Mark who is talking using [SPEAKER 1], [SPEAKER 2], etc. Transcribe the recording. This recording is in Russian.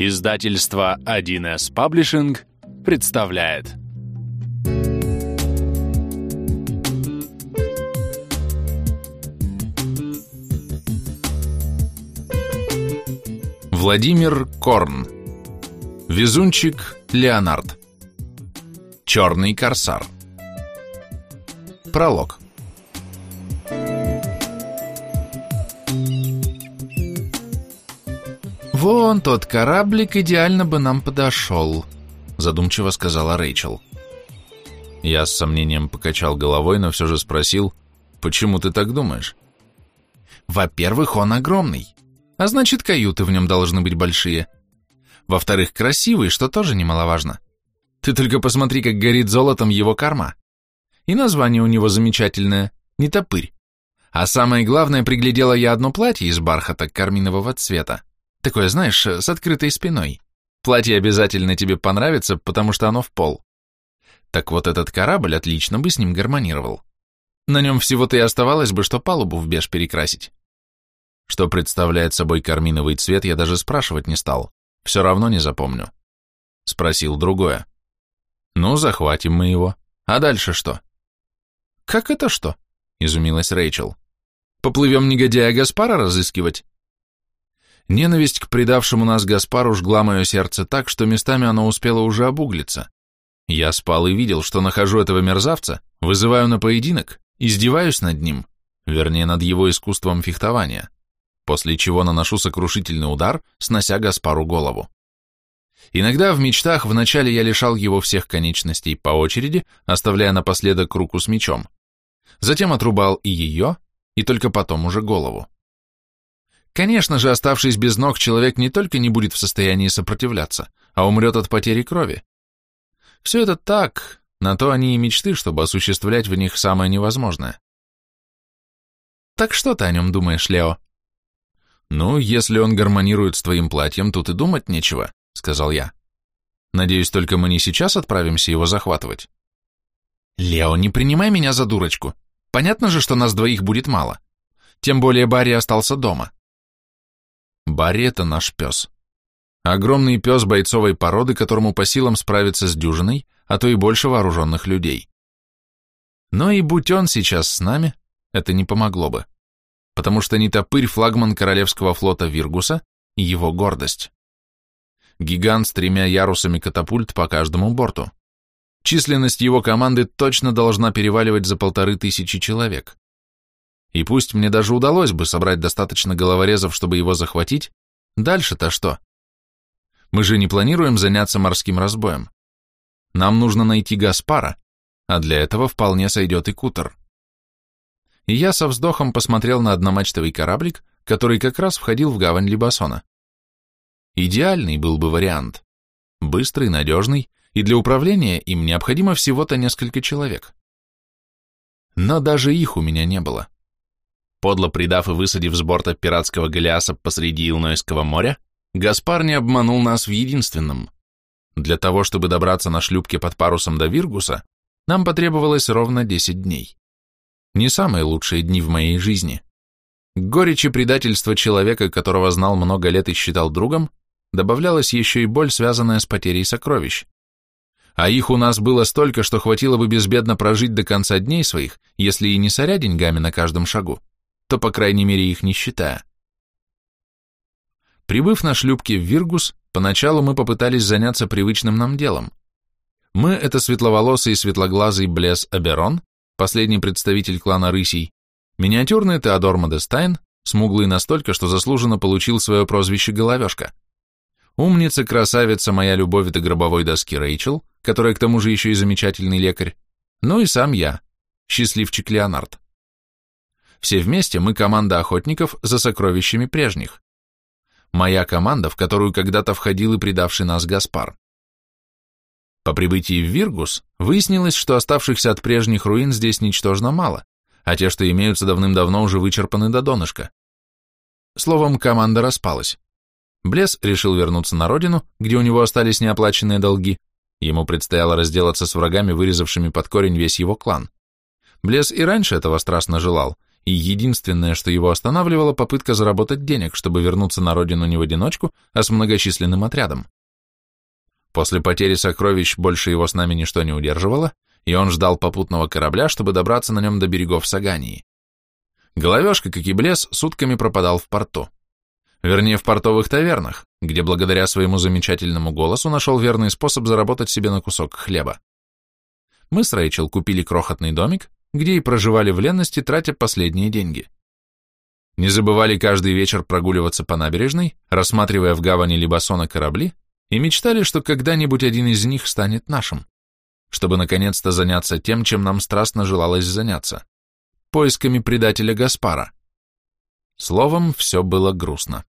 [SPEAKER 1] Издательство 1С Паблишинг представляет. Владимир Корн. Везунчик Леонард. Черный корсар. Пролог
[SPEAKER 2] «Вон тот кораблик идеально бы нам подошел», — задумчиво сказала Рэйчел.
[SPEAKER 1] Я с сомнением покачал головой, но все же спросил, «Почему ты так думаешь?»
[SPEAKER 2] «Во-первых, он огромный, а значит, каюты в нем должны быть большие. Во-вторых, красивый, что тоже немаловажно. Ты только посмотри, как горит золотом его корма. И название у него замечательное — не топырь. А самое главное, приглядела я одно платье из бархата карминового цвета. Такое, знаешь, с открытой спиной. Платье обязательно тебе понравится, потому что оно в пол. Так вот этот корабль отлично бы с ним гармонировал. На нем всего-то и оставалось бы, что палубу в беж перекрасить.
[SPEAKER 1] Что представляет собой карминовый цвет, я даже спрашивать не стал. Все равно не запомню. Спросил другое. Ну, захватим мы его. А дальше что?
[SPEAKER 2] Как это что? Изумилась Рэйчел. Поплывем негодяя Гаспара разыскивать? Ненависть к предавшему нас Гаспару жгла мое сердце так, что местами оно успело уже обуглиться. Я спал и видел, что нахожу этого мерзавца, вызываю на поединок, издеваюсь над ним, вернее, над его искусством фехтования, после чего наношу сокрушительный удар, снося Гаспару голову. Иногда в мечтах вначале я лишал его всех конечностей по очереди, оставляя напоследок руку с мечом. Затем отрубал и ее, и только потом уже голову. Конечно же, оставшись без ног, человек не только не будет в состоянии сопротивляться, а умрет от потери крови. Все это так, на то они и мечты, чтобы осуществлять в них самое невозможное. Так что ты о нем думаешь, Лео?
[SPEAKER 1] Ну, если он гармонирует с твоим платьем, тут и думать нечего, сказал я. Надеюсь, только мы не сейчас отправимся его захватывать.
[SPEAKER 2] Лео, не принимай меня за дурочку. Понятно же, что нас двоих будет мало. Тем более Барри остался дома.
[SPEAKER 1] Барри — это наш пес. Огромный пес бойцовой породы, которому по силам справиться с дюжиной, а то и больше вооруженных людей. Но и будь он сейчас с нами, это не помогло бы, потому что не топырь флагман Королевского флота Виргуса и его гордость. Гигант с тремя ярусами катапульт по каждому борту. Численность его команды точно должна переваливать за полторы тысячи человек. И пусть мне даже удалось бы собрать достаточно головорезов, чтобы его захватить, дальше-то что? Мы же не планируем заняться морским разбоем. Нам нужно найти Гаспара, а для этого вполне сойдет и кутер. И я со вздохом посмотрел на одномачтовый кораблик, который как раз входил в гавань Либасона. Идеальный был бы вариант. Быстрый, надежный, и для управления им необходимо всего-то несколько человек. Но даже их у меня не было. Подло предав и высадив с борта пиратского Голиаса посреди Илнойского моря, Гаспар не обманул нас в единственном. Для того, чтобы добраться на шлюпке под парусом до Виргуса, нам потребовалось ровно 10 дней. Не самые лучшие дни в моей жизни. Горечь предательства человека, которого знал много лет и считал другом, добавлялась еще и боль, связанная с потерей сокровищ. А их у нас было столько, что хватило бы безбедно прожить до конца дней своих, если и не соря деньгами на каждом шагу то, по крайней мере, их не считая. Прибыв на шлюпке в Виргус, поначалу мы попытались заняться привычным нам делом. Мы — это светловолосый и светлоглазый Блес Аберон, последний представитель клана Рысей, миниатюрный Теодор Модестайн, смуглый настолько, что заслуженно получил свое прозвище Головешка. Умница, красавица, моя любовь до гробовой доски Рэйчел, которая к тому же еще и замечательный лекарь, ну и сам я, счастливчик Леонард. Все вместе мы команда охотников за сокровищами прежних. Моя команда, в которую когда-то входил и предавший нас Гаспар. По прибытии в Виргус выяснилось, что оставшихся от прежних руин здесь ничтожно мало, а те, что имеются давным-давно, уже вычерпаны до донышка. Словом, команда распалась. Блес решил вернуться на родину, где у него остались неоплаченные долги. Ему предстояло разделаться с врагами, вырезавшими под корень весь его клан. Блес и раньше этого страстно желал,
[SPEAKER 2] и единственное, что его останавливало, попытка заработать денег, чтобы вернуться на родину не в одиночку, а с многочисленным отрядом. После потери сокровищ больше его с нами ничто не удерживало, и он ждал попутного корабля, чтобы добраться на нем до берегов Сагании. Головешка, как и блес, сутками пропадал в порту. Вернее, в портовых тавернах, где благодаря своему замечательному голосу нашел верный способ заработать себе на кусок хлеба. Мы с Рэйчел купили крохотный домик, где и проживали в ленности, тратя последние деньги. Не забывали каждый вечер прогуливаться по набережной, рассматривая в гавани Либасона корабли, и мечтали, что когда-нибудь один из них станет нашим, чтобы наконец-то заняться тем, чем нам страстно желалось заняться – поисками предателя Гаспара. Словом, все было грустно.